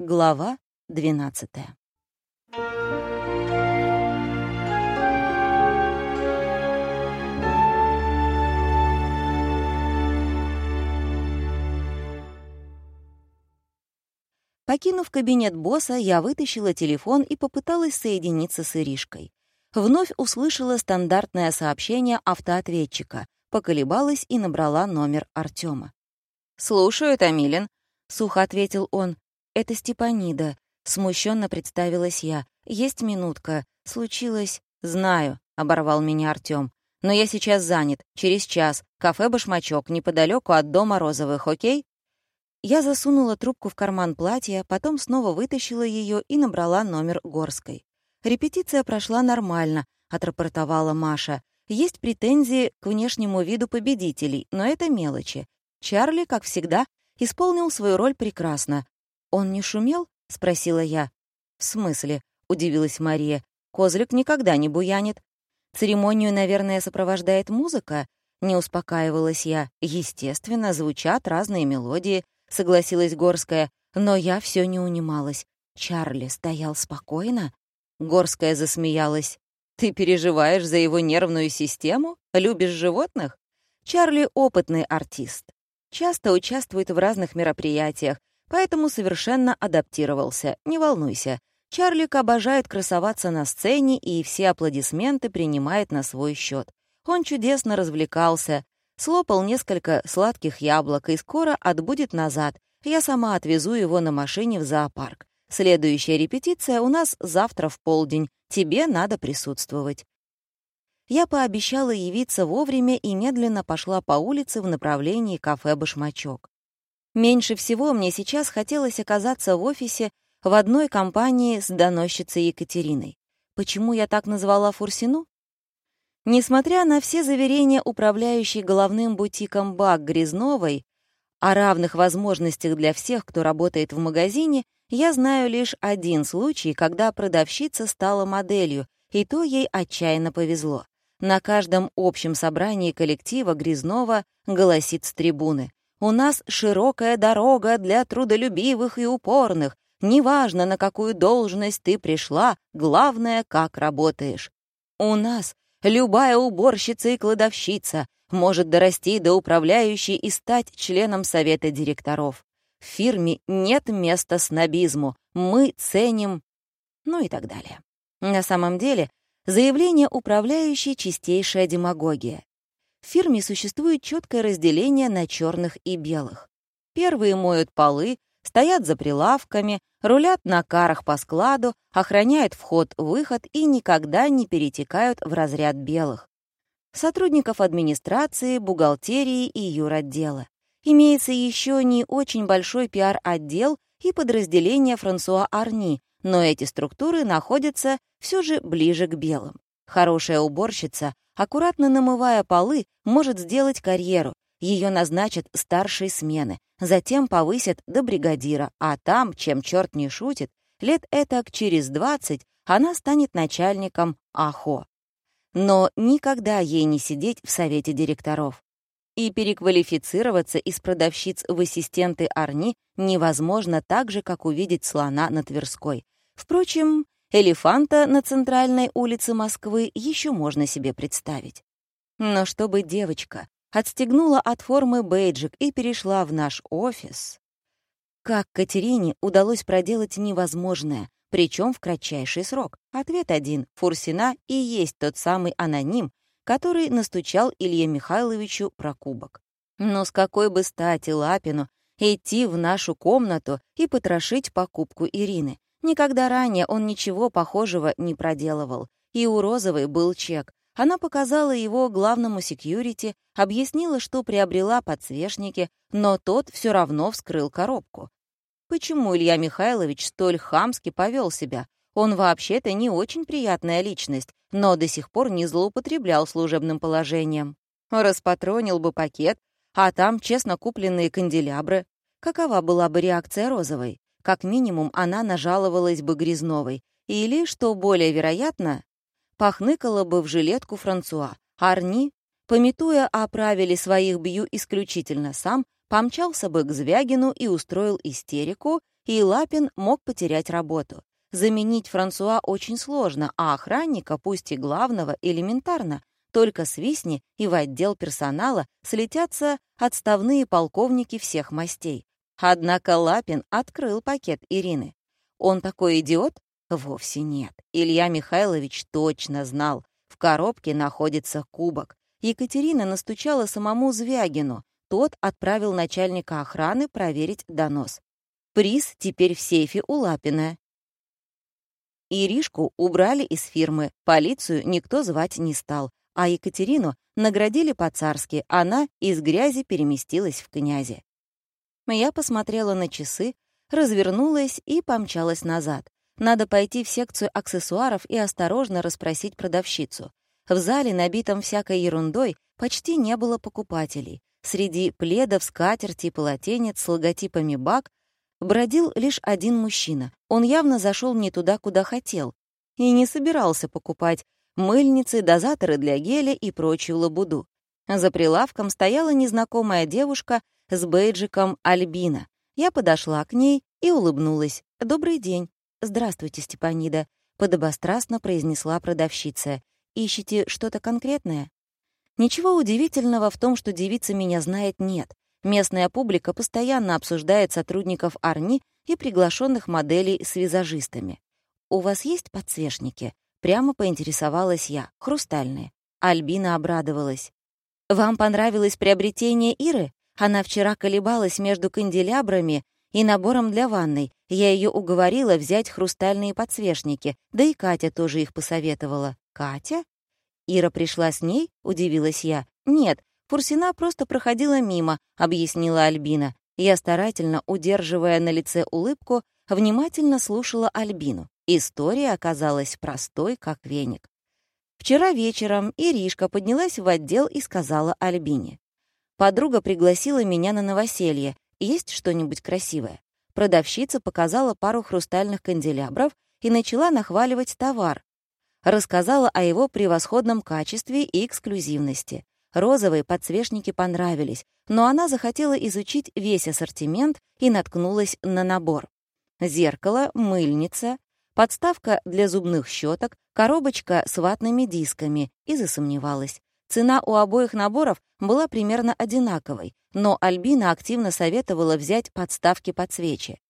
Глава 12 Покинув кабинет босса, я вытащила телефон и попыталась соединиться с Иришкой. Вновь услышала стандартное сообщение автоответчика, поколебалась и набрала номер Артема. «Слушаю, Томилин», — сухо ответил он. «Это Степанида», — смущенно представилась я. «Есть минутка. Случилось...» «Знаю», — оборвал меня Артём. «Но я сейчас занят. Через час. Кафе «Башмачок» неподалеку от дома Розовых, окей?» Я засунула трубку в карман платья, потом снова вытащила ее и набрала номер Горской. «Репетиция прошла нормально», — отрапортовала Маша. «Есть претензии к внешнему виду победителей, но это мелочи. Чарли, как всегда, исполнил свою роль прекрасно. «Он не шумел?» — спросила я. «В смысле?» — удивилась Мария. «Козлик никогда не буянит. Церемонию, наверное, сопровождает музыка?» Не успокаивалась я. «Естественно, звучат разные мелодии», — согласилась Горская. Но я все не унималась. Чарли стоял спокойно. Горская засмеялась. «Ты переживаешь за его нервную систему? Любишь животных?» Чарли — опытный артист. Часто участвует в разных мероприятиях, поэтому совершенно адаптировался. Не волнуйся. Чарлик обожает красоваться на сцене и все аплодисменты принимает на свой счет. Он чудесно развлекался, слопал несколько сладких яблок и скоро отбудет назад. Я сама отвезу его на машине в зоопарк. Следующая репетиция у нас завтра в полдень. Тебе надо присутствовать. Я пообещала явиться вовремя и медленно пошла по улице в направлении кафе «Башмачок». Меньше всего мне сейчас хотелось оказаться в офисе в одной компании с доносчицей Екатериной. Почему я так назвала Фурсину? Несмотря на все заверения управляющей головным бутиком Бак Грязновой о равных возможностях для всех, кто работает в магазине, я знаю лишь один случай, когда продавщица стала моделью, и то ей отчаянно повезло. На каждом общем собрании коллектива Грязнова голосит с трибуны. У нас широкая дорога для трудолюбивых и упорных. Неважно, на какую должность ты пришла, главное, как работаешь. У нас любая уборщица и кладовщица может дорасти до управляющей и стать членом совета директоров. В фирме нет места снобизму, мы ценим... Ну и так далее. На самом деле, заявление управляющей — чистейшая демагогия. В фирме существует четкое разделение на черных и белых. Первые моют полы, стоят за прилавками, рулят на карах по складу, охраняют вход-выход и никогда не перетекают в разряд белых. Сотрудников администрации, бухгалтерии и юротдела. Имеется еще не очень большой пиар-отдел и подразделение Франсуа Арни, но эти структуры находятся все же ближе к белым. Хорошая уборщица аккуратно намывая полы, может сделать карьеру. Ее назначат старшей смены, затем повысят до бригадира, а там, чем черт не шутит, лет этак через 20 она станет начальником АХО. Но никогда ей не сидеть в совете директоров. И переквалифицироваться из продавщиц в ассистенты Арни невозможно так же, как увидеть слона на Тверской. Впрочем, Элефанта на центральной улице Москвы еще можно себе представить. Но чтобы девочка отстегнула от формы бейджик и перешла в наш офис, как Катерине удалось проделать невозможное, причем в кратчайший срок? Ответ один — Фурсина и есть тот самый аноним, который настучал Илье Михайловичу про кубок. Но с какой бы стати Лапину идти в нашу комнату и потрошить покупку Ирины? Никогда ранее он ничего похожего не проделывал. И у Розовой был чек. Она показала его главному секьюрити, объяснила, что приобрела подсвечники, но тот все равно вскрыл коробку. Почему Илья Михайлович столь хамски повел себя? Он вообще-то не очень приятная личность, но до сих пор не злоупотреблял служебным положением. Распатронил бы пакет, а там честно купленные канделябры. Какова была бы реакция Розовой? Как минимум, она нажаловалась бы Грязновой. Или, что более вероятно, похныкала бы в жилетку Франсуа. Арни, пометуя о правиле своих бью исключительно сам, помчался бы к Звягину и устроил истерику, и Лапин мог потерять работу. Заменить Франсуа очень сложно, а охранника, пусть и главного, элементарно. Только свистни, и в отдел персонала слетятся отставные полковники всех мастей. Однако Лапин открыл пакет Ирины. Он такой идиот? Вовсе нет. Илья Михайлович точно знал. В коробке находится кубок. Екатерина настучала самому Звягину. Тот отправил начальника охраны проверить донос. Приз теперь в сейфе у Лапина. Иришку убрали из фирмы, полицию никто звать не стал а Екатерину наградили по-царски, она из грязи переместилась в князи. Я посмотрела на часы, развернулась и помчалась назад. Надо пойти в секцию аксессуаров и осторожно расспросить продавщицу. В зале, набитом всякой ерундой, почти не было покупателей. Среди пледов, скатерти, полотенец с логотипами «Бак» бродил лишь один мужчина. Он явно зашел не туда, куда хотел, и не собирался покупать мыльницы, дозаторы для геля и прочую лабуду. За прилавком стояла незнакомая девушка с бейджиком «Альбина». Я подошла к ней и улыбнулась. «Добрый день». «Здравствуйте, Степанида», — подобострастно произнесла продавщица. «Ищете что-то конкретное?» Ничего удивительного в том, что девица меня знает, нет. Местная публика постоянно обсуждает сотрудников Арни и приглашенных моделей с визажистами. «У вас есть подсвечники?» Прямо поинтересовалась я. Хрустальные. Альбина обрадовалась. «Вам понравилось приобретение Иры? Она вчера колебалась между канделябрами и набором для ванной. Я ее уговорила взять хрустальные подсвечники, да и Катя тоже их посоветовала. «Катя?» «Ира пришла с ней?» — удивилась я. «Нет, Фурсина просто проходила мимо», — объяснила Альбина. Я, старательно удерживая на лице улыбку, внимательно слушала Альбину. История оказалась простой, как веник. Вчера вечером Иришка поднялась в отдел и сказала Альбине. Подруга пригласила меня на новоселье. Есть что-нибудь красивое? Продавщица показала пару хрустальных канделябров и начала нахваливать товар. Рассказала о его превосходном качестве и эксклюзивности. Розовые подсвечники понравились, но она захотела изучить весь ассортимент и наткнулась на набор. Зеркало, мыльница, подставка для зубных щеток, коробочка с ватными дисками, и засомневалась. Цена у обоих наборов была примерно одинаковой, но Альбина активно советовала взять подставки под свечи.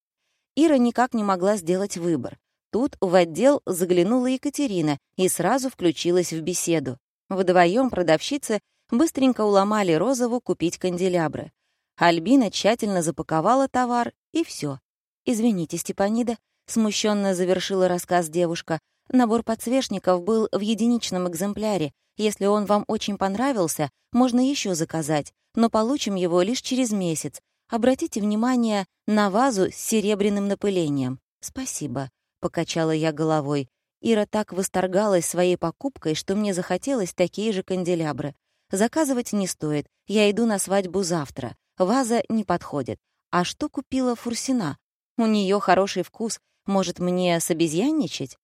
Ира никак не могла сделать выбор. Тут в отдел заглянула Екатерина и сразу включилась в беседу. Вдвоем продавщицы быстренько уломали Розову купить канделябры. Альбина тщательно запаковала товар, и все. «Извините, Степанида, Смущенно завершила рассказ девушка. Набор подсвечников был в единичном экземпляре. Если он вам очень понравился, можно еще заказать, но получим его лишь через месяц. Обратите внимание на вазу с серебряным напылением. Спасибо, покачала я головой. Ира так восторгалась своей покупкой, что мне захотелось такие же канделябры. Заказывать не стоит, я иду на свадьбу завтра. Ваза не подходит. А что купила Фурсина? У нее хороший вкус, может, мне собезьянничать?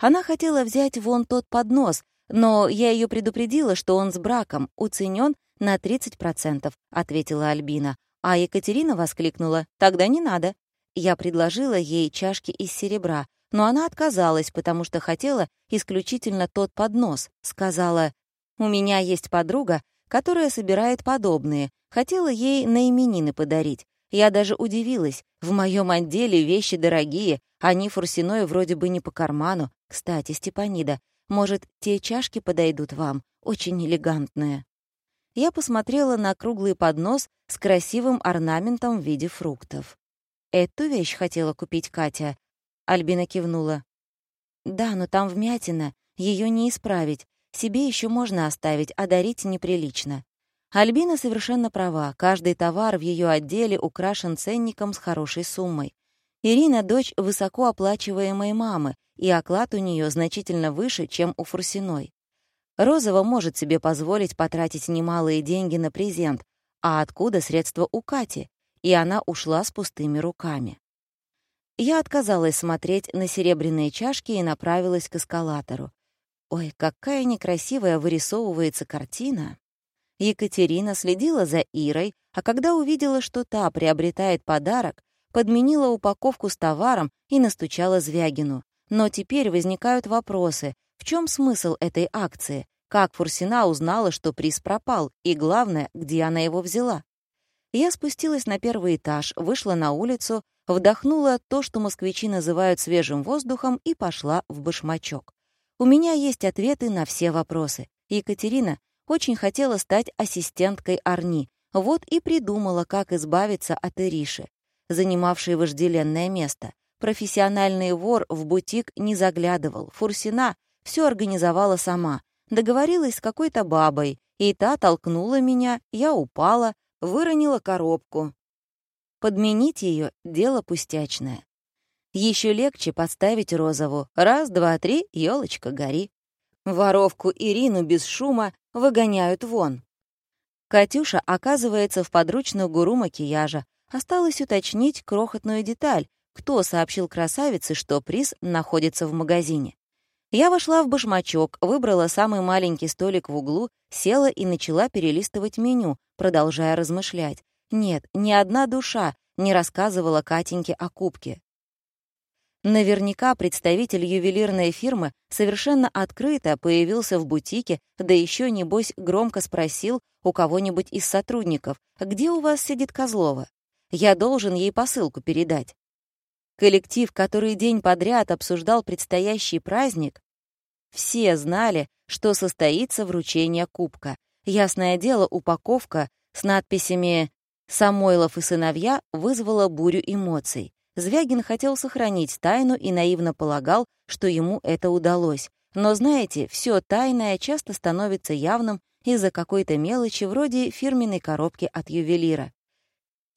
Она хотела взять вон тот поднос, но я ее предупредила, что он с браком, уценен на 30%, ответила Альбина. А Екатерина воскликнула, тогда не надо. Я предложила ей чашки из серебра, но она отказалась, потому что хотела исключительно тот поднос. Сказала, у меня есть подруга, которая собирает подобные, хотела ей на именины подарить. Я даже удивилась. В моем отделе вещи дорогие, они фурсиной вроде бы не по карману. Кстати, Степанида, может, те чашки подойдут вам? Очень элегантные. Я посмотрела на круглый поднос с красивым орнаментом в виде фруктов. «Эту вещь хотела купить Катя?» Альбина кивнула. «Да, но там вмятина, ее не исправить. Себе еще можно оставить, а дарить неприлично. Альбина совершенно права, каждый товар в ее отделе украшен ценником с хорошей суммой. Ирина — дочь высокооплачиваемой мамы, и оклад у нее значительно выше, чем у Фурсиной. Розова может себе позволить потратить немалые деньги на презент, а откуда средства у Кати? И она ушла с пустыми руками. Я отказалась смотреть на серебряные чашки и направилась к эскалатору. Ой, какая некрасивая вырисовывается картина. Екатерина следила за Ирой, а когда увидела, что та приобретает подарок, подменила упаковку с товаром и настучала Звягину. Но теперь возникают вопросы. В чем смысл этой акции? Как Фурсина узнала, что приз пропал? И главное, где она его взяла? Я спустилась на первый этаж, вышла на улицу, вдохнула то, что москвичи называют свежим воздухом, и пошла в башмачок. У меня есть ответы на все вопросы. Екатерина очень хотела стать ассистенткой Арни, вот и придумала, как избавиться от Ириши, занимавшей вожделенное место. Профессиональный вор в бутик не заглядывал. Фурсина все организовала сама. Договорилась с какой-то бабой, и та толкнула меня, я упала, выронила коробку. Подменить ее — дело пустячное. Еще легче подставить розову. Раз, два, три, елочка, гори. Воровку Ирину без шума выгоняют вон. Катюша оказывается в подручную гуру макияжа. Осталось уточнить крохотную деталь, кто сообщил красавице, что приз находится в магазине. Я вошла в башмачок, выбрала самый маленький столик в углу, села и начала перелистывать меню, продолжая размышлять. Нет, ни одна душа не рассказывала Катеньке о кубке. Наверняка представитель ювелирной фирмы совершенно открыто появился в бутике, да еще, небось, громко спросил у кого-нибудь из сотрудников, где у вас сидит Козлова? Я должен ей посылку передать. Коллектив, который день подряд обсуждал предстоящий праздник, все знали, что состоится вручение кубка. Ясное дело, упаковка с надписями «Самойлов и сыновья» вызвала бурю эмоций. Звягин хотел сохранить тайну и наивно полагал, что ему это удалось. Но знаете, все тайное часто становится явным из-за какой-то мелочи вроде фирменной коробки от ювелира.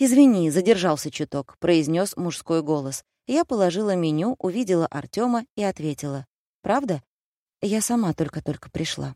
«Извини, задержался чуток», — произнес мужской голос. Я положила меню, увидела Артема и ответила. «Правда? Я сама только-только пришла».